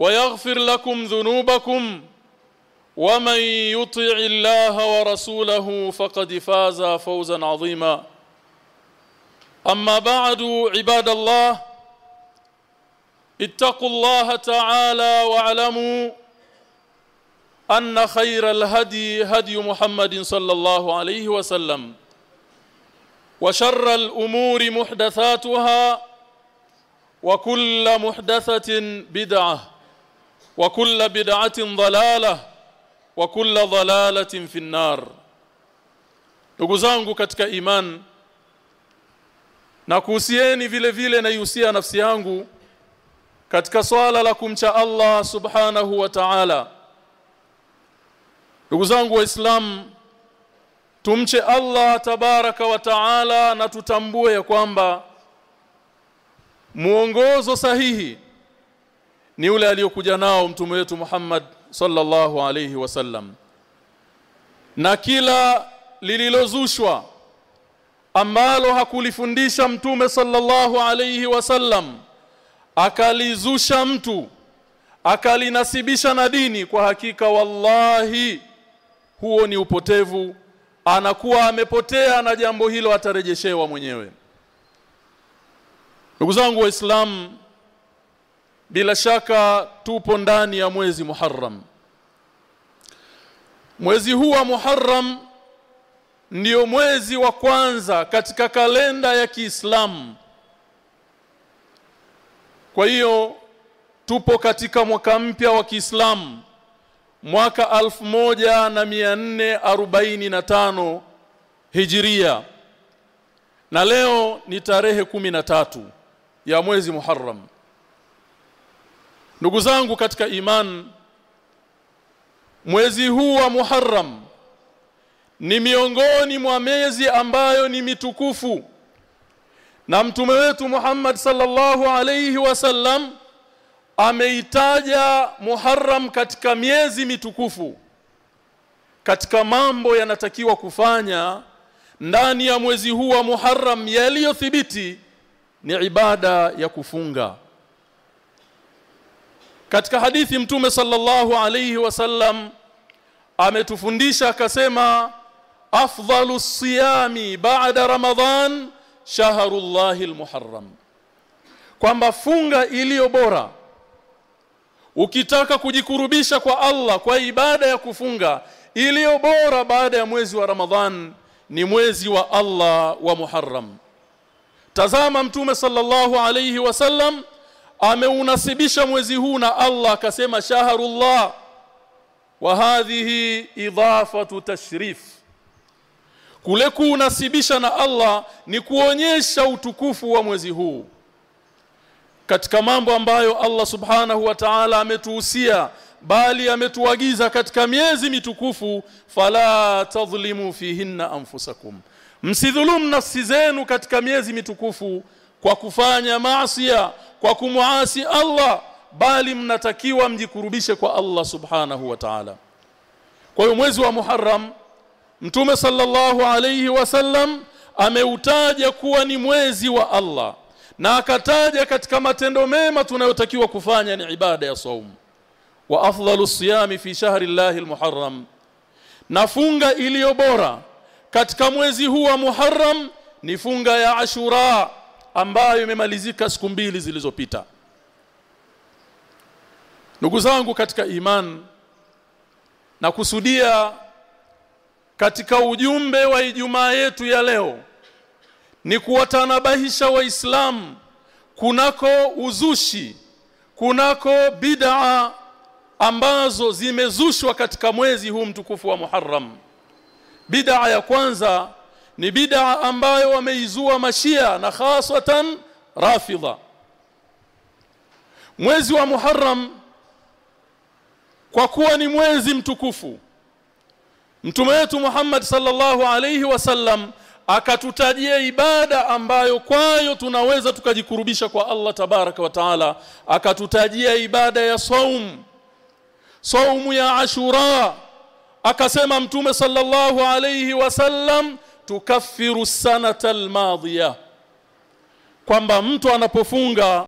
ويغفر لكم ذنوبكم ومن يطع الله ورسوله فقد فاز فوزا عظيما. أما بعد عباد الله اتقوا الله تعالى واعلموا أن خير الهدي هدي محمد صلى الله عليه وسلم وشر الأمور محدثاتها وكل محدثة بدعة. وكل بدعه ضلاله وكل ضلاله في النار ndugu zangu katika iman na kuhusieni vile vile naihusia nafsi yangu katika swala la kumcha Allah subhanahu wa ta'ala ndugu zangu waislamu tumche Allah tabaraka wa ta'ala na tutambue ya kwamba muongozo sahihi ni yule aliyokuja nao mtume wetu Muhammad sallallahu alayhi wasallam na kila lililozushwa ambalo hakulifundisha mtume sallallahu alayhi wasallam akalizusha mtu akalinasibisha na dini kwa hakika wallahi huo ni upotevu. Anakuwa amepotea na jambo hilo atarejeshewa mwenyewe. Ndugu zangu waislamu bila shaka tupo ndani ya mwezi Muharram. Mwezi huu wa Muharram ndio mwezi wa kwanza katika kalenda ya Kiislamu. Kwa hiyo tupo katika mwaka mpya wa Kiislamu mwaka 1445 Hijiria. Na leo ni tarehe tatu ya mwezi Muharram Ndugu zangu katika iman mwezi huu wa Muharram ni miongoni mwa miezi ambayo ni mitukufu. Na mtume wetu Muhammad sallallahu alayhi wasallam ameitaja Muharram katika miezi mitukufu katika mambo yanatakiwa kufanya ndani ya mwezi huu wa Muharram yaliyothibiti ni ibada ya kufunga katika hadithi mtume sallallahu alayhi wasallam ametufundisha akasema afdalu siyami baada ramadhan shahrullahi almuharram. Kwamba funga iliyo bora. Ukitaka kujikurubisha kwa Allah kwa ibada ya kufunga iliyo bora baada ya mwezi wa ramadhan ni mwezi wa Allah wa Muharram. Tazama mtume sallallahu alayhi wasallam ameunasibisha mwezi huu na Allah akasema shahrullah wa hadhihi idafatu tashrif. Kule kuunasibisha na Allah ni kuonyesha utukufu wa mwezi huu. Katika mambo ambayo Allah subhanahu wa ta'ala ametuhusia bali ametuagiza katika miezi mitukufu fala tadhlimu fihinna anfusakum. Msidhulumu nafsi zenu katika miezi mitukufu kwa kufanya maasiya kwa kumuasi Allah bali mnatakiwa mjikurubishe kwa Allah subhanahu wa ta'ala. Kwa hiyo mwezi wa Muharram Mtume sallallahu alayhi wasallam ameutaja kuwa ni mwezi wa Allah na akataja katika matendo mema tunayotakiwa kufanya ni ibada ya saum. Wa afdalu siyami fi shahri llahi almuharram. Na funga iliyo bora katika mwezi huu wa Muharram ni funga ya Ashura ambayo imemalizika siku mbili zilizopita. Ndugu zangu katika iman na kusudia katika ujumbe wa Ijumaa yetu ya leo ni kuwatanabahisha waislamu kunako uzushi kunako bid'a ambazo zimezushwa katika mwezi huu mtukufu wa Muharram. Bid'a ya kwanza ni bid'a ambayo wameizua mashia na hasatan rafidha. Mwezi wa Muharram kwa kuwa ni mwezi mtukufu Mtume wetu Muhammad sallallahu alayhi wasallam akatutajia ibada ambayo kwayo tunaweza tukajikurubisha kwa Allah tabaraka wa taala akatutajia ibada ya saum saumu ya ashura. Akasema mtume sallallahu alayhi wasallam tukaffiru sanata almadhiya kwamba mtu anapofunga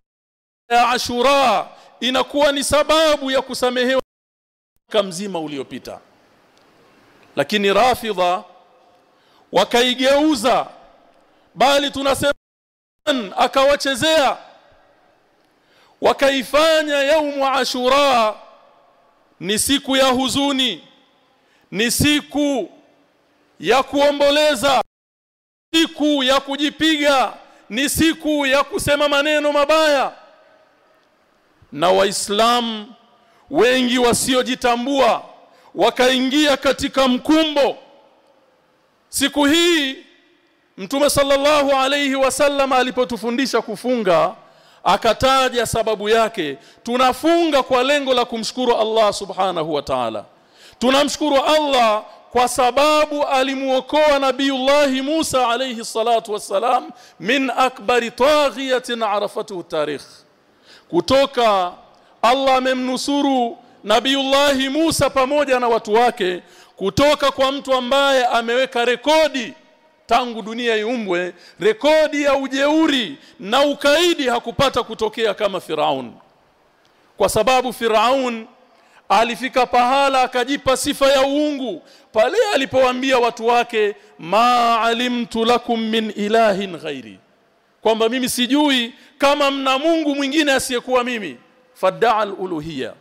ya ashura inakuwa ni sababu ya kusamehewa mzima uliopita. Lakini rafidha wakaigeuza bali tunasema akawachezea wakaifanya yaumu ashura ni siku ya huzuni ni siku ya kuomboleza. Siku ya kujipiga ni siku ya kusema maneno mabaya. Na waislamu wengi wasiojitambua wakaingia katika mkumbo. Siku hii mtume sallallahu alayhi wasallam alipotufundisha kufunga akataja sababu yake. Tunafunga kwa lengo la kumshukuru Allah subhanahu wa ta'ala. Tunamshukuru Allah kwa sababu alimuokoa nabiullahi Musa alayhi salatu wassalam min akbari taghiyatin arafatu tarikh. Kutoka Allah amemnusuru nabiullahi Musa pamoja na watu wake kutoka kwa mtu ambaye ameweka rekodi tangu dunia iumbwe rekodi ya ujeuri na ukaidi hakupata kutokea kama Firaun. Kwa sababu Firaun alifika pahala akajipa sifa ya uungu. Pale alipowaambia watu wake ma alimtu lakum min ilahin ghairi. Kwamba mimi sijui kama mna Mungu mwingine asiyekuwa mimi. Fadaa al-uluhiyya.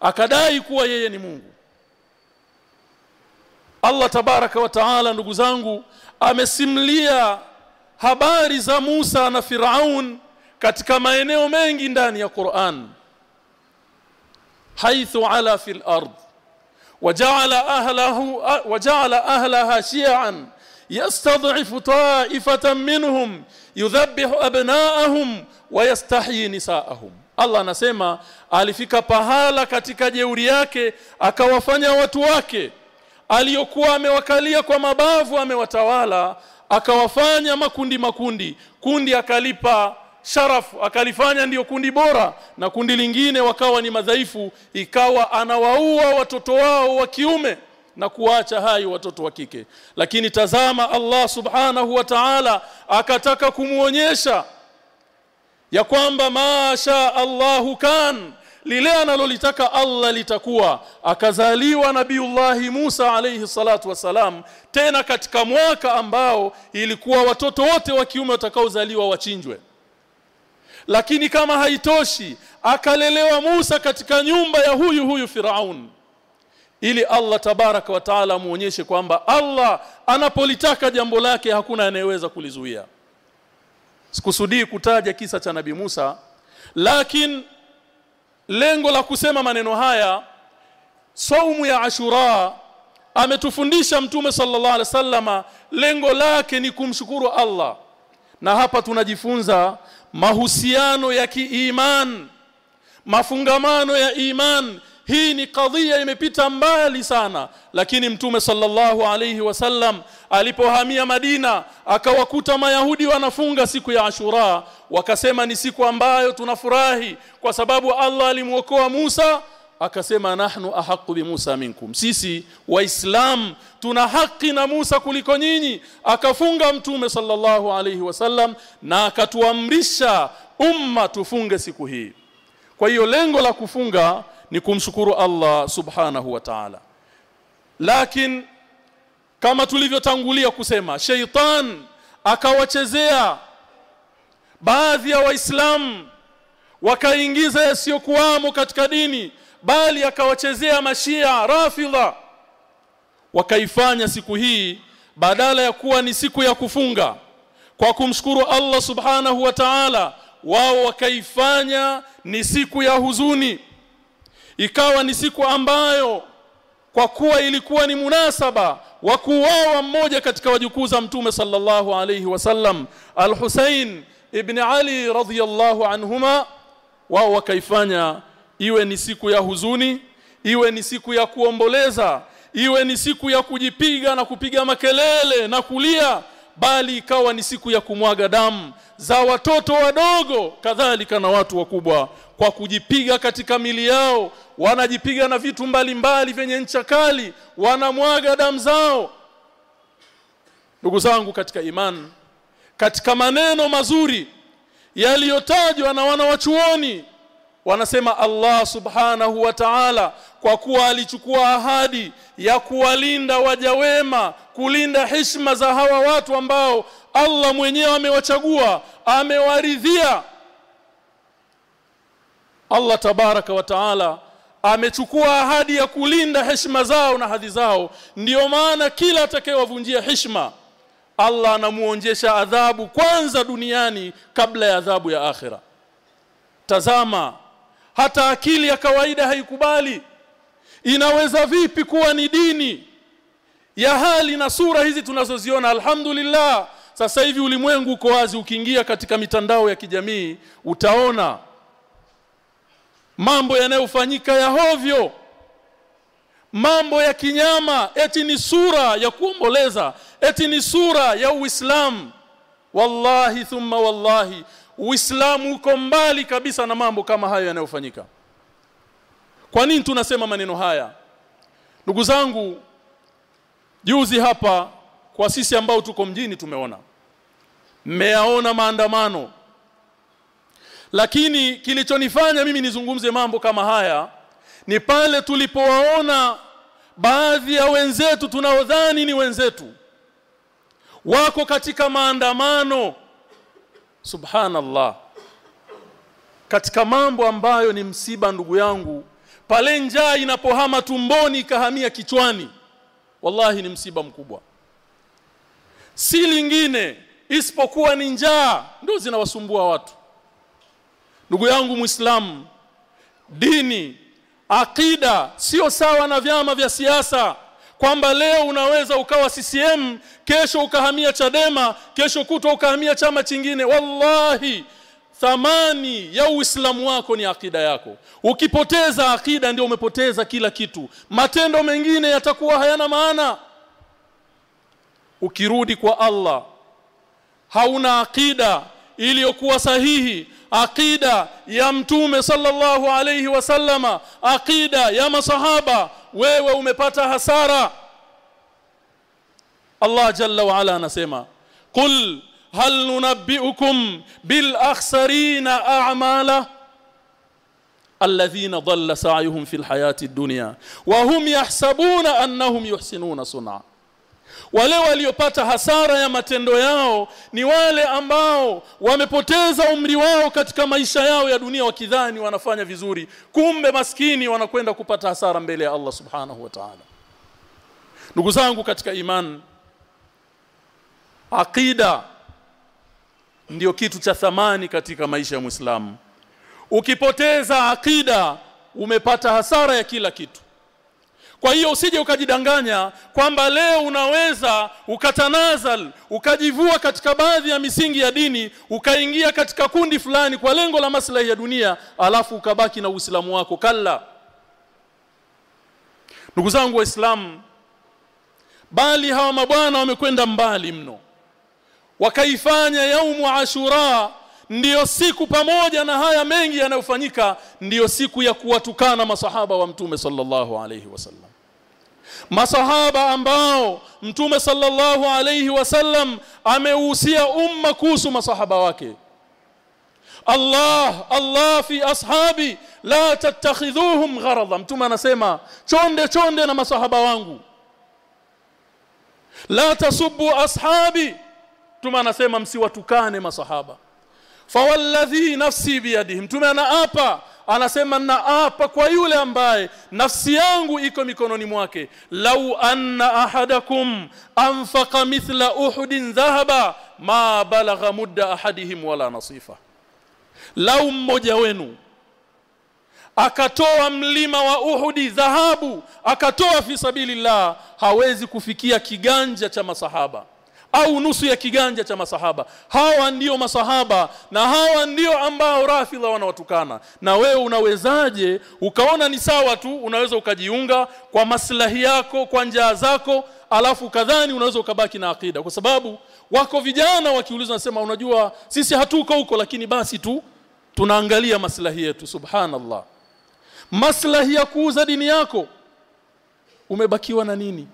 Akadai kuwa yeye ni Mungu. Allah tabaraka wa taala ndugu zangu amesimlia habari za Musa na Firaun katika maeneo mengi ndani ya Qur'an haithu ala fil ard وجعل ahlahu وجعل shi'an yastad'ifu ta'ifatan minhum yudhabbihu abna'ahum wa yastahyi nisa'ahum Allah anasema alifika pahala katika jeuri yake akawafanya watu wake. Aliyokuwa amewakalia kwa mabavu amewatawala akawafanya makundi makundi. Kundi akalipa sharafu akalifanya ndiyo kundi bora na kundi lingine wakawa ni madhaifu ikawa anawaua watoto wao wa kiume na kuacha hai watoto wa kike. Lakini tazama Allah subhanahu wa ta'ala akataka kumuonyesha ya kwamba masha Allahu kan lile analolitaka Allah litakuwa. Akazaliwa nabiullahi Musa alayhi salatu wasalam tena katika mwaka ambao ilikuwa watoto wote wa kiume watakaozaliwa wachinjwe lakini kama haitoshi akalelewa Musa katika nyumba ya huyu huyu Firaun. Ili Allah tabaraka wa taala muonyeshe kwamba Allah anapolitaka jambo lake hakuna anayeweza kulizuia. Sikusudii kutaja kisa cha nabii Musa lakini lengo la kusema maneno haya saumu ya Ashura ametufundisha mtume sallallahu alaihi wasallama lengo lake ni kumshukuru Allah na hapa tunajifunza mahusiano ya kiiman mafungamano ya iman. Hii ni kadhia imepita mbali sana lakini mtume sallallahu alayhi wasallam alipohamia Madina akawakuta mayahudi wanafunga siku ya Ashura wakasema ni siku ambayo tunafurahi kwa sababu Allah alimuokoa Musa akasema nahnu ahaqu bi Musa minkum. Sisi waislam tuna haki na Musa kuliko nyinyi. Akafunga mtume sallallahu alayhi wasallam na akatuamrisha umma tufunge siku hii. Kwa hiyo lengo la kufunga ni kumshukuru Allah subhanahu wa ta'ala. Lakini kama tulivyotangulia kusema sheitan akawachezea baadhi ya waislam wakaingiza yasiyokuwamo katika dini bali akawachezea mashia rafidha. Wakaifanya siku hii badala ya kuwa ni siku ya kufunga. Kwa kumshukuru Allah subhanahu wa ta'ala wao wakaifanya ni siku ya huzuni. Ikawa ni siku ambayo kwa kuwa ilikuwa ni munasaba wa kuuawa mmoja katika wajukuu za mtume sallallahu alayhi wasallam al-Husain ibn Ali radhiyallahu anhuma wao wakaifanya iwe ni siku ya huzuni iwe ni siku ya kuomboleza iwe ni siku ya kujipiga na kupiga makelele na kulia bali ikawa ni siku ya kumwaga damu za watoto wadogo kadhalika na watu wakubwa. Kwa kujipiga katika mili yao wanajipiga na vitu mbalimbali vyenye ncha kali wanamwaga damu zao. Ndugu zangu katika imani katika maneno mazuri yaliyotajwa na wanawachuoni wanasema Allah subhanahu wa ta'ala kwa kuwa alichukua ahadi ya kuwalinda waja wema kulinda heshima za hawa watu ambao Allah mwenyewe amewachagua amewaridhia. Allah tabaraka wa taala amechukua ahadi ya kulinda heshima zao na hadhi zao. Ndiyo maana kila atakayewavunjia heshima Allah anamuonjesha adhabu kwanza duniani kabla ya adhabu ya akhira. Tazama hata akili ya kawaida haikubali. Inaweza vipi kuwa ni dini? Ya hali na sura hizi tunazoziona alhamdulillah. Sasa hivi ulimwengu uko wazi ukiingia katika mitandao ya kijamii utaona mambo yanayofanyika ya hovyo. Mambo ya kinyama eti ni sura ya kuomboleza eti ni sura ya Uislamu. Wallahi thumma wallahi Uislamu uko mbali kabisa na mambo kama hayo yanayofanyika. Kwa nini tunasema maneno haya? Ndugu zangu juzi hapa kwa sisi ambao tuko mjini tumeona. Mmeyaona maandamano. Lakini kilichonifanya mimi nizungumze mambo kama haya ni pale tulipowaona baadhi ya wenzetu tunaodhani ni wenzetu. Wako katika maandamano subhanallah. Katika mambo ambayo ni msiba ndugu yangu pale njaa inapohama tumboni ikahamia kichwani wallahi ni msiba mkubwa. Si lingine isipokuwa ni njaa ndio zinawasumbua watu. Ndugu yangu muislamu dini akida sio sawa na vyama vya siasa kwamba leo unaweza ukawa CCM kesho ukahamia Chadema kesho kutwa ukahamia chama chingine. Wallahi thamani ya uislamu wako ni akida yako. Ukipoteza akida ndio umepoteza kila kitu. Matendo mengine yatakuwa hayana maana. Ukirudi kwa Allah hauna akida iliyokuwa sahihi akida ya mtume sallallahu alayhi wasallama akida ya masahaba wewe umepata hasara Allah jalla wa ala anasema qul hal nunabbiukum bil akhsarina a'mala alladhina dhalla sa'yuhum fil hayati dunya wa hum yahsabuna annahum yuhsinuna sun'a wale waliopata hasara ya matendo yao ni wale ambao wamepoteza umri wao katika maisha yao ya dunia wakidhani wanafanya vizuri. Kumbe maskini wanakwenda kupata hasara mbele ya Allah subhanahu wa ta'ala. Ndugu zangu katika iman aqida ndiyo kitu cha thamani katika maisha ya Muislamu. Ukipoteza aqida umepata hasara ya kila kitu kwa hiyo usije ukajidanganya kwamba leo unaweza ukatanazal ukajivua katika baadhi ya misingi ya dini ukaingia katika kundi fulani kwa lengo la maslahi ya dunia alafu ukabaki na Uislamu wako. Kalla. Ndugu zangu waislamu bali hawa mabwana wamekwenda mbali mno. Wakaifanya yaumu ashura ndiyo siku pamoja na haya mengi yanayofanyika ndiyo siku ya kuwatukana masahaba wa mtume sallallahu alayhi wasallam masahaba ambao mtume sallallahu alayhi wasallam ameuhusia umma kuhusu masahaba wake. Allah Allah fi ashabi la tattakhidhuhum gharadha. Mtume anasema chonde chonde na masahaba wangu. La tasubbu ashabi. Mtume anasema msiwatukane masahaba. Fawalladhi nafsi biyadihi mtume anaapa anasema na apa kwa yule ambaye nafsi yangu iko mikononi mwake. Lau anna ahadakum anfaqa mithla uhudin dhahaba ma balagha mudda ahadihim wala nasifa. Lau mmoja wenu akatoa mlima wa Uhudi dhahabu akatoa fi sabilillah hawezi kufikia kiganja cha masahaba au nusu ya kiganja cha masahaba. Hawa ndiyo masahaba na hawa ndiyo ambao rafidha wanawatukana. Na wewe unawezaje ukaona ni sawa tu unaweza ukajiunga kwa maslahi yako kwa njaa zako alafu kadhani unaweza ukabaki na akida kwa sababu wako vijana wakiuliza nasema unajua sisi hatuko huko lakini basi tu tunaangalia maslahi yetu. Subhanallah. Maslahi ya kuuza dini yako umebakiwa na nini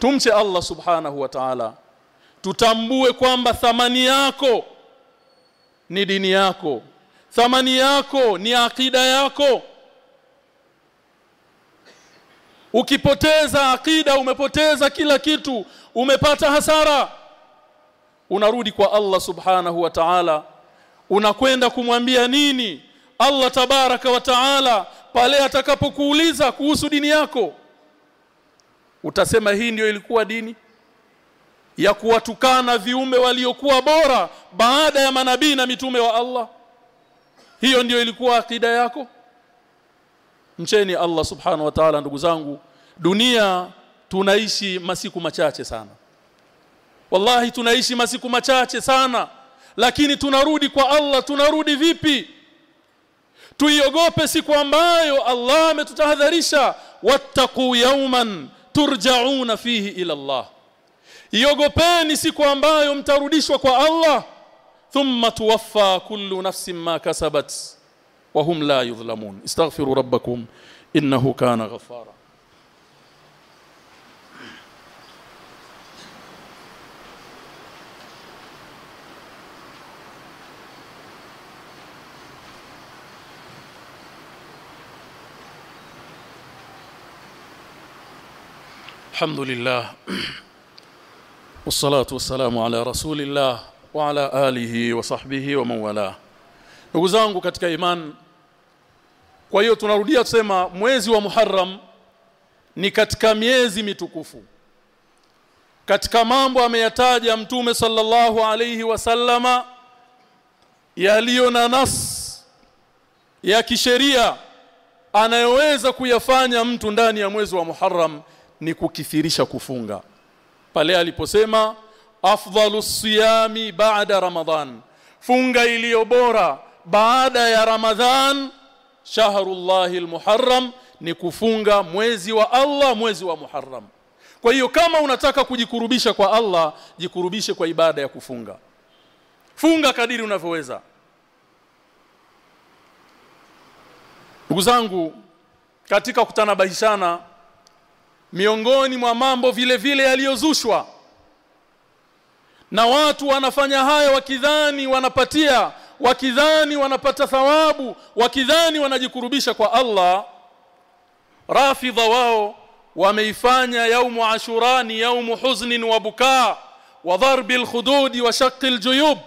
tumche Allah subhanahu wa ta'ala. Tutambue kwamba thamani yako ni dini yako. Thamani yako ni akida yako. Ukipoteza akida umepoteza kila kitu umepata hasara unarudi kwa Allah subhanahu wa ta'ala. Unakwenda kumwambia nini? Allah tabaraka wa taala pale atakapokuuliza kuhusu dini yako utasema hii ndio ilikuwa dini? Ya kuwatukana viumbe waliokuwa bora baada ya manabii na mitume wa Allah? Hiyo ndiyo ilikuwa akida yako? Mcheni Allah subhanahu wa ta'ala ndugu zangu. Dunia tunaishi masiku machache sana. Wallahi tunaishi masiku machache sana. Lakini tunarudi kwa Allah tunarudi vipi? Tuiogope siku ambayo Allah ametutahadharisha wattaqu yawman turja'una fihi ila Allah iogopeni siku ambayo mtarudishwa kwa Allah thumma tuwaffa kullu nafsin ma kasabat wa hum la yudhlamun istaghfiru rabbakum innahu kana ghaffara الحمد لله والصلاة والسلام على رسول الله وعلى آله وصحبه ومن والاه ndugu zangu katika iman kwa hiyo tunarudia kusema mwezi wa Muharram ni katika miezi mitukufu katika mambo ameyataja mtume sallallahu alayhi wasallama yaliyo na nas ya kisheria anayoweza kuyafanya mtu ndani ya mwezi wa Muharram ni kukithirisha kufunga. Pale aliposema afdhalus siyami ba'da ramadhan funga iliyo bora baada ya ramadhan shahrullahi almuharram ni kufunga mwezi wa Allah mwezi wa Muharram. Kwa hiyo kama unataka kujikurubisha kwa Allah jikurubishe kwa ibada ya kufunga. Funga kadiri unavyoweza. Ndugu zangu katika kutanabahishana miongoni mwa mambo vile vile yaliyozushwa. Na watu wanafanya haya wakidhani wanapatia wakidhani wanapata thawabu wakidhani wanajikurubisha kwa Allah. Rafidha wao wameifanya yaumu ashurani yaumu huznin wa bukaa wa dharbi alkhududi wa shaqqi aljuyub.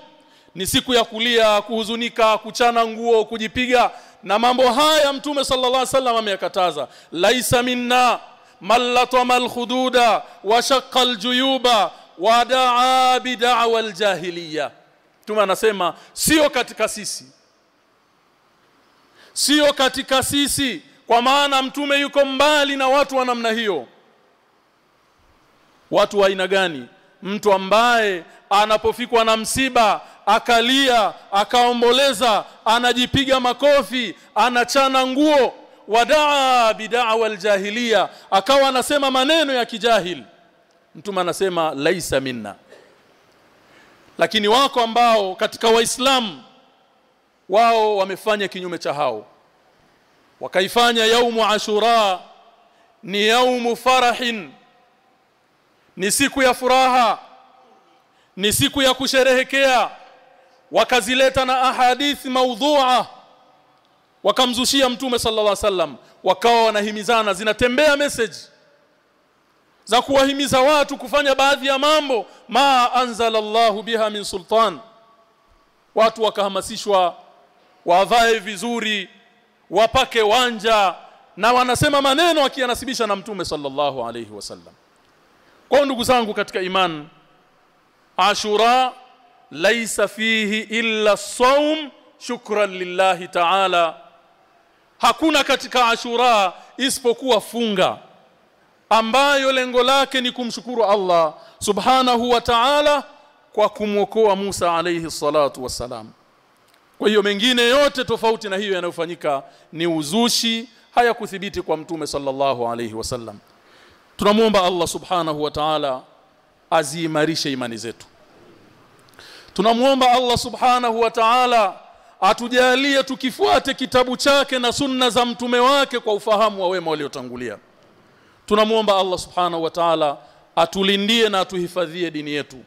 Ni siku ya kulia kuhuzunika kuchana nguo kujipiga. Na mambo haya mtume sallallahu alaihi wasallam ameyakataza. Laisa minna mallatama alkhududa wa shaqqa aljuyuba wa daa bid'awa aljahiliya mtume anasema sio katika sisi. Sio katika sisi kwa maana mtume yuko mbali na watu wa namna hiyo. Watu wa aina gani? Mtu ambaye anapofikwa na msiba akalia akaomboleza anajipiga makofi anachana nguo wadaa bid'awa aljahiliya akawa anasema maneno ya kijahil. Mtume anasema laisa minna. Lakini wako ambao katika waislamu wao wamefanya kinyume cha hao. Wakaifanya yaumu ashura ni yaumu farahin. Ni siku ya furaha ni siku ya kusherehekea. Wakazileta na ahadithi maudhu'a wakamzushia mtume sallallahu alaihi wasallam. Wakawa wanahimizana zinatembea message za kuwahimiza watu kufanya baadhi ya mambo. Ma anzala Allahu biha min sultan. Watu wakahamasishwa wavae vizuri wapake wanja na wanasema maneno akiyanasibisha na mtume sallallahu alaihi wasallam. Kwa ndugu zangu katika iman ashura laisa fihi illa saum shukran lillahi ta'ala hakuna katika ashura isipokuwa funga ambayo lengo lake ni kumshukuru Allah subhanahu wa ta'ala kwa kumwokoa Musa alayhi salatu wassalam. Kwa hiyo mengine yote tofauti na hiyo yanayofanyika ni uzushi hayakuthibiti kwa mtume sallallahu alayhi wasallam. Tunamuomba Allah subhanahu wa ta'ala aziimarishe imani zetu. Tunamuomba Allah subhanahu wa ta'ala atujalie tukifuate kitabu chake na sunna za mtume wake kwa ufahamu wa wema waliotangulia. Tunamuomba Allah subhanahu wa ta'ala atulindie na atuhifadhie dini yetu.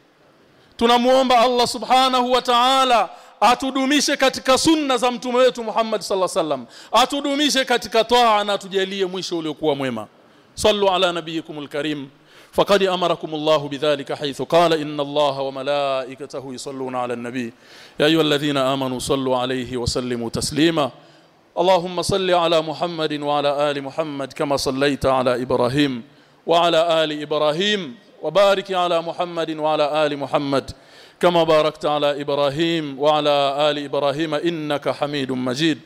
Tunamuomba Allah subhanahu wa ta'ala atudumishe katika sunna za mtume wetu Muhammad sallallahu alaihi wasallam. Atudumishe katika taa na atujalie mwisho uliokuwa mwema. Sallu ala nabiyikumul karim فقد أمركم الله بذلك حيث قال إن الله وملائكته يصلون على النبي. يا أيها الذين آمنوا صلوا عليه وسلموا تسليما. اللهم صل على محمد وعلى آل محمد كما صليت على إبراهيم وعلى آل إبراهيم وبارك على محمد وعلى آل محمد كما باركت على إبراهيم وعلى آل إبراهيم إنك حميد مجيد.